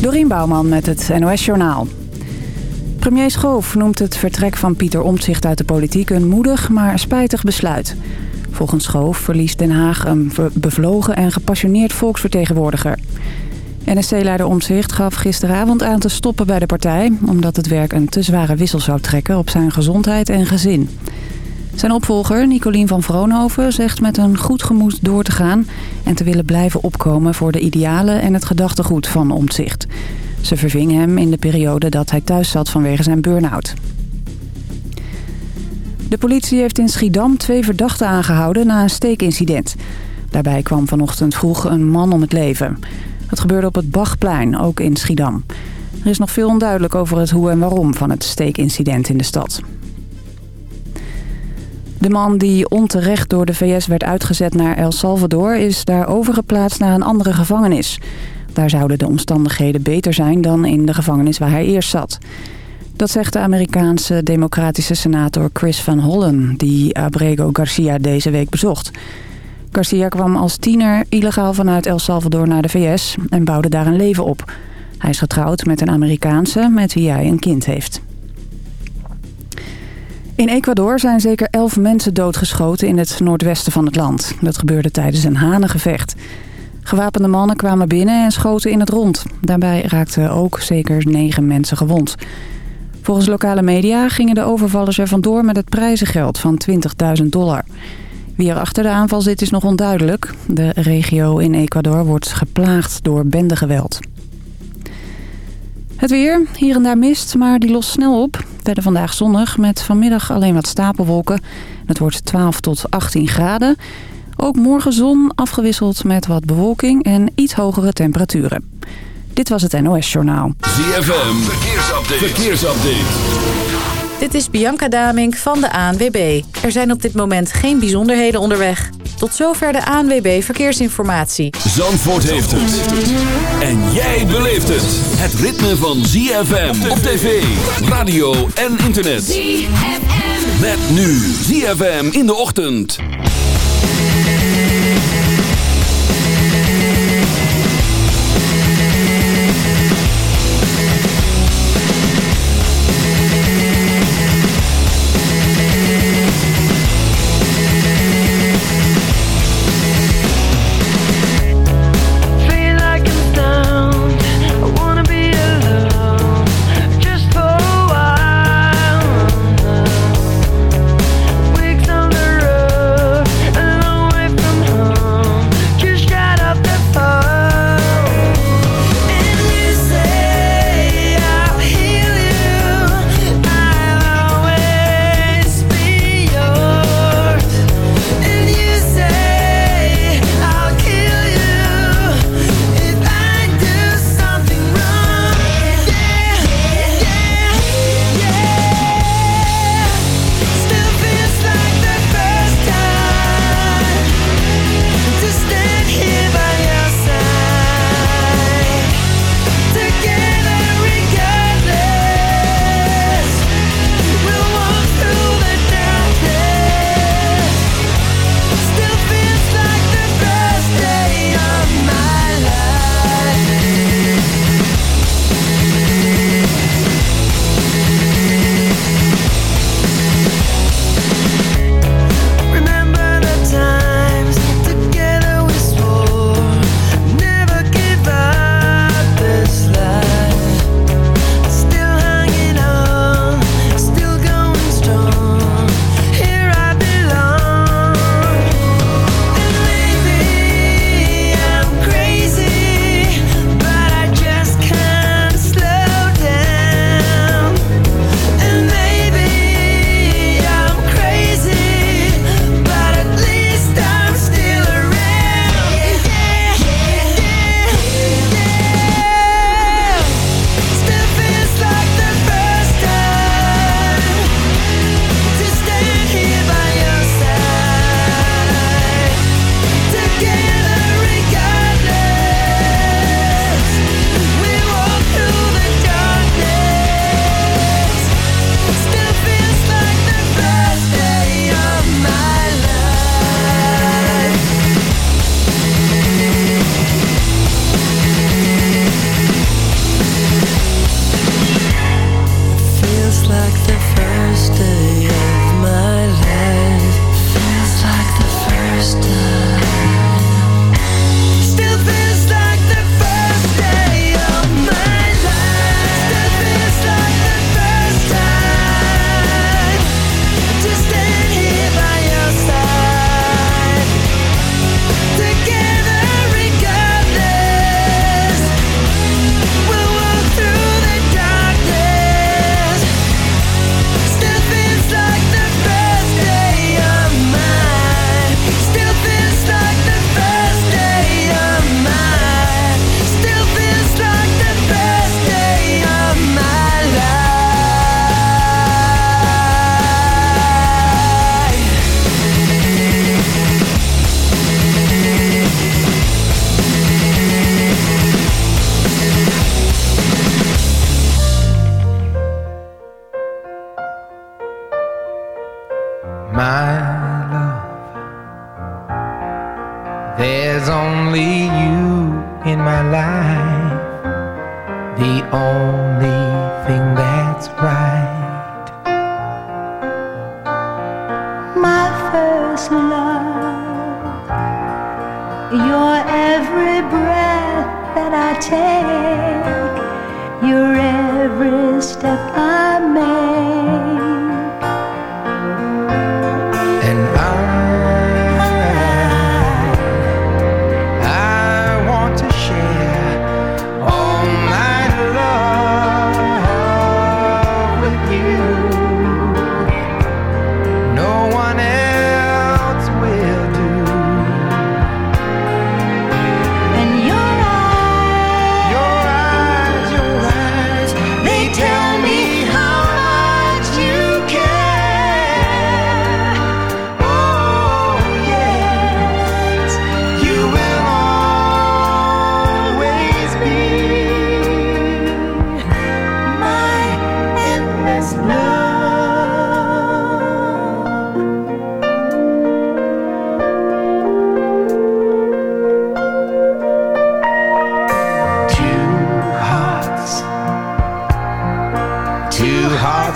Dorien Bouwman met het NOS Journaal. Premier Schoof noemt het vertrek van Pieter Omtzigt uit de politiek... een moedig, maar spijtig besluit. Volgens Schoof verliest Den Haag een bevlogen en gepassioneerd volksvertegenwoordiger. NSC-leider Omtzigt gaf gisteravond aan te stoppen bij de partij... omdat het werk een te zware wissel zou trekken op zijn gezondheid en gezin. Zijn opvolger, Nicolien van Vroonhoven, zegt met een goed gemoed door te gaan... en te willen blijven opkomen voor de idealen en het gedachtegoed van Omtzigt. Ze verving hem in de periode dat hij thuis zat vanwege zijn burn-out. De politie heeft in Schiedam twee verdachten aangehouden na een steekincident. Daarbij kwam vanochtend vroeg een man om het leven. Het gebeurde op het Bachplein, ook in Schiedam. Er is nog veel onduidelijk over het hoe en waarom van het steekincident in de stad. De man die onterecht door de VS werd uitgezet naar El Salvador... is daar overgeplaatst naar een andere gevangenis. Daar zouden de omstandigheden beter zijn dan in de gevangenis waar hij eerst zat. Dat zegt de Amerikaanse democratische senator Chris Van Hollen... die Abrego Garcia deze week bezocht. Garcia kwam als tiener illegaal vanuit El Salvador naar de VS... en bouwde daar een leven op. Hij is getrouwd met een Amerikaanse met wie hij een kind heeft. In Ecuador zijn zeker elf mensen doodgeschoten in het noordwesten van het land. Dat gebeurde tijdens een hanengevecht. Gewapende mannen kwamen binnen en schoten in het rond. Daarbij raakten ook zeker negen mensen gewond. Volgens lokale media gingen de overvallers er vandoor met het prijzengeld van 20.000 dollar. Wie er achter de aanval zit is nog onduidelijk. De regio in Ecuador wordt geplaagd door bendegeweld. Het weer, hier en daar mist, maar die lost snel op. Verder vandaag zonnig met vanmiddag alleen wat stapelwolken. Het wordt 12 tot 18 graden. Ook morgen zon, afgewisseld met wat bewolking en iets hogere temperaturen. Dit was het NOS Journaal. ZFM, verkeersupdate. verkeersupdate. Dit is Bianca Damink van de ANWB. Er zijn op dit moment geen bijzonderheden onderweg. Tot zover de ANWB Verkeersinformatie. Zandvoort heeft het. En jij beleeft het. Het ritme van ZFM op tv, radio en internet. ZFM. Met nu ZFM in de ochtend.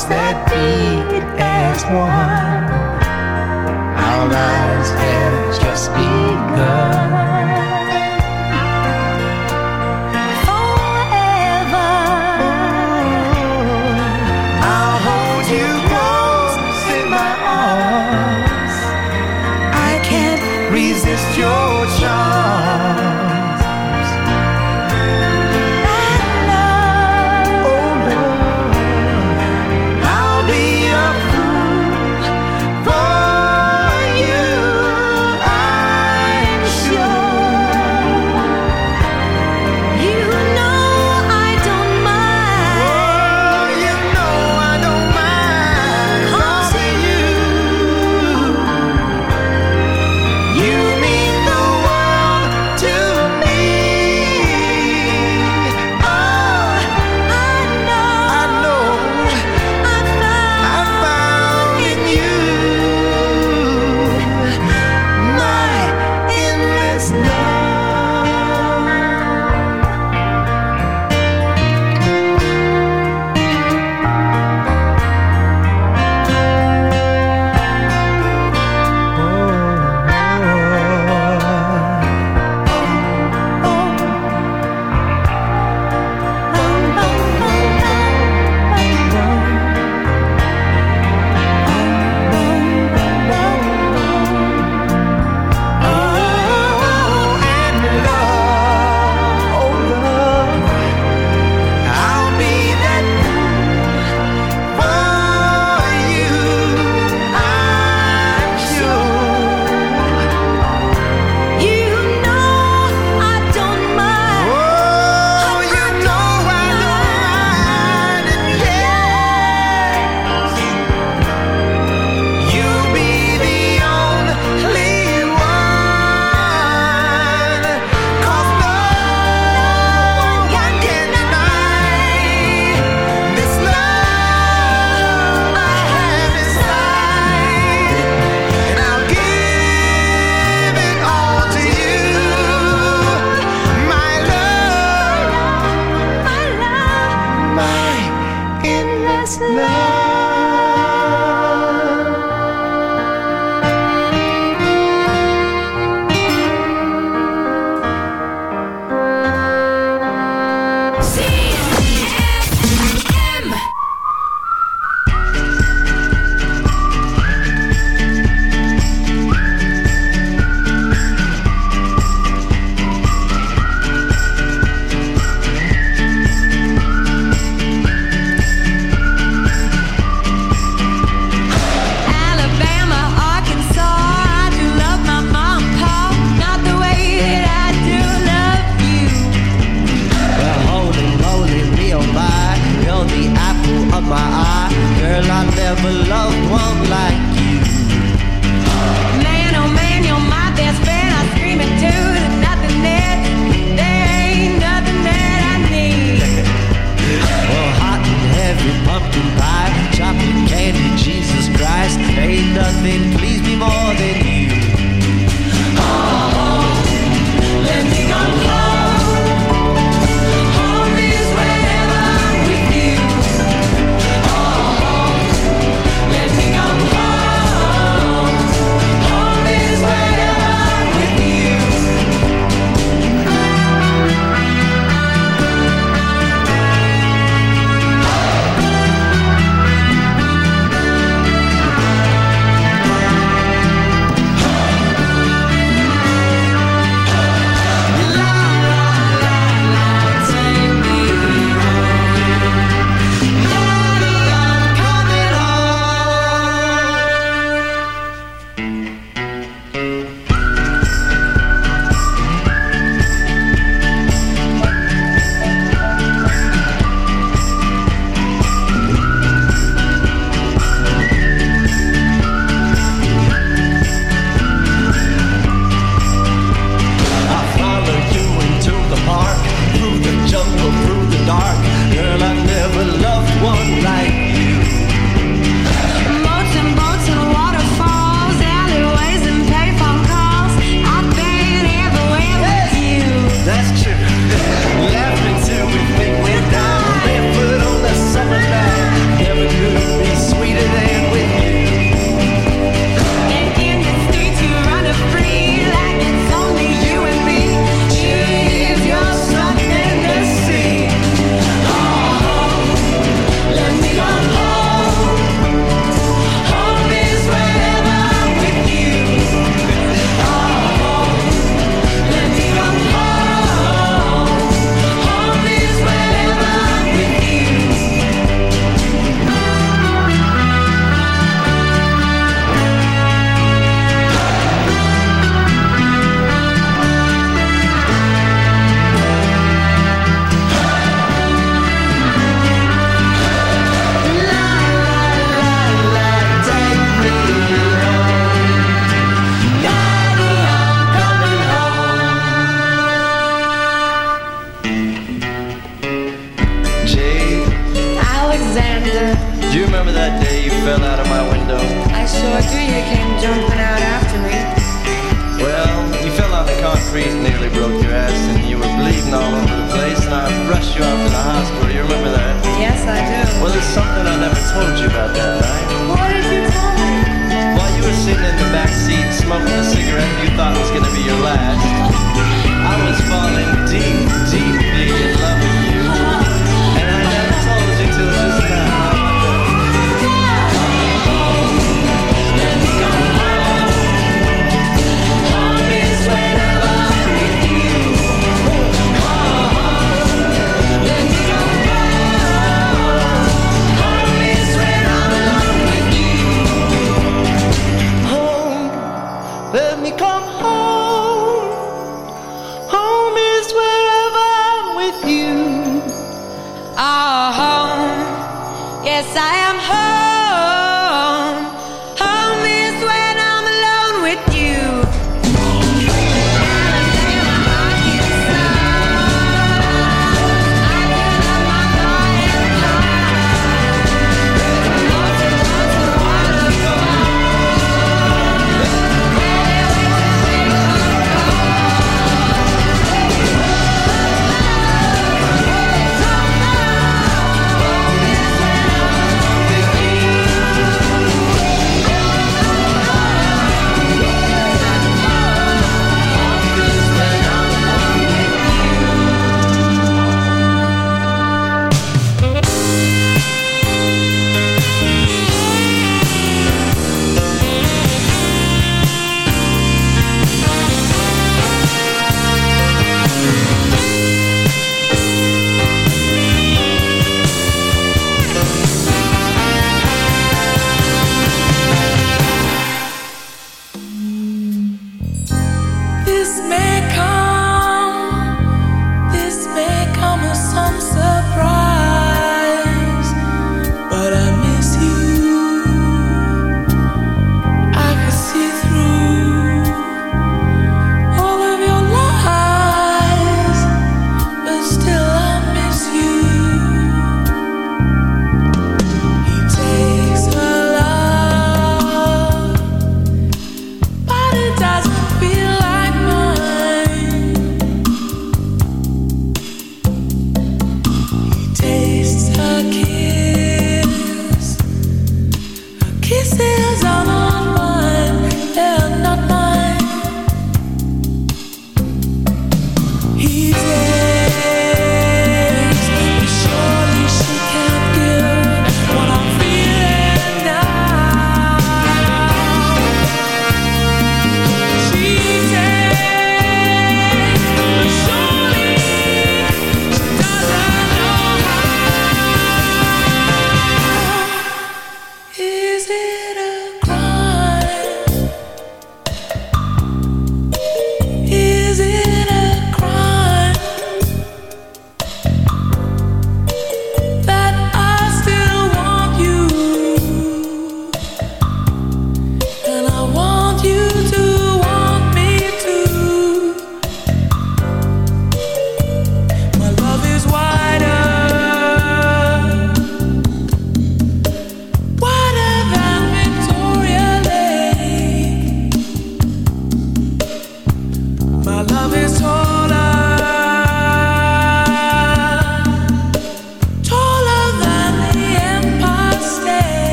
Hearts that beat as one.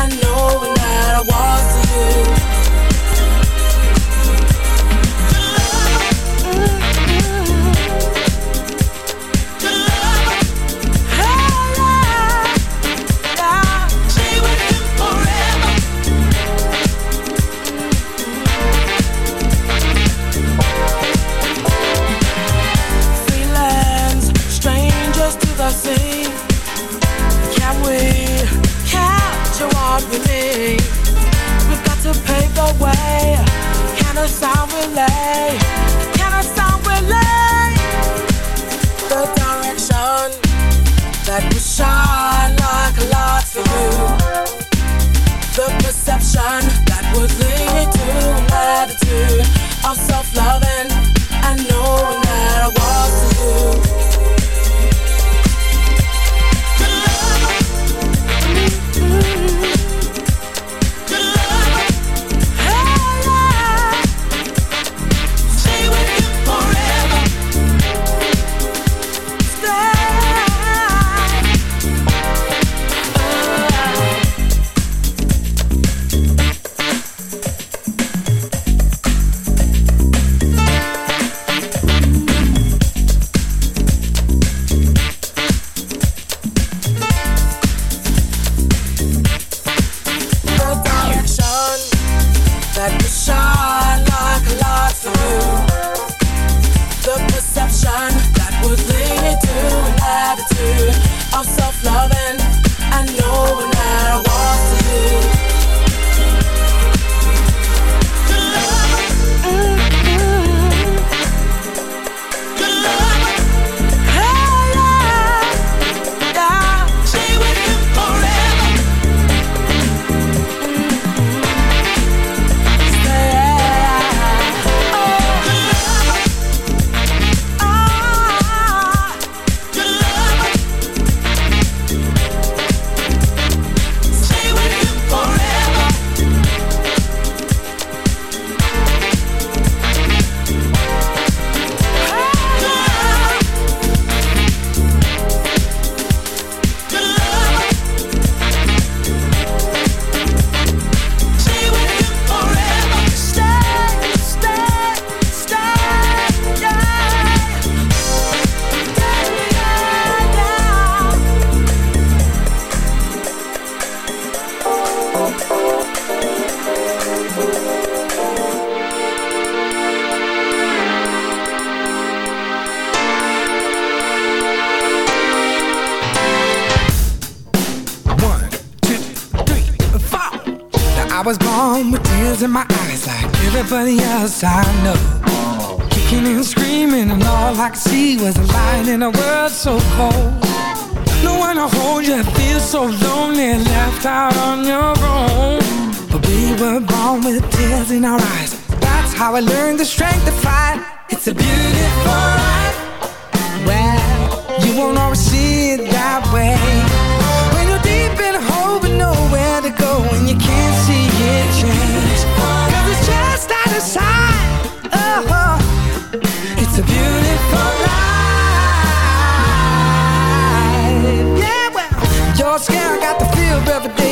I know when that I walk to you. Was a light in a world so cold. No one to hold you, feel so lonely Left out on your own. But we were born with tears in our eyes. That's how I learned the strength to fight.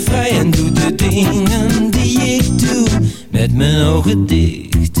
vrij en doe de dingen die ik doe met mijn ogen dicht.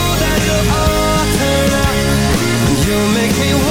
me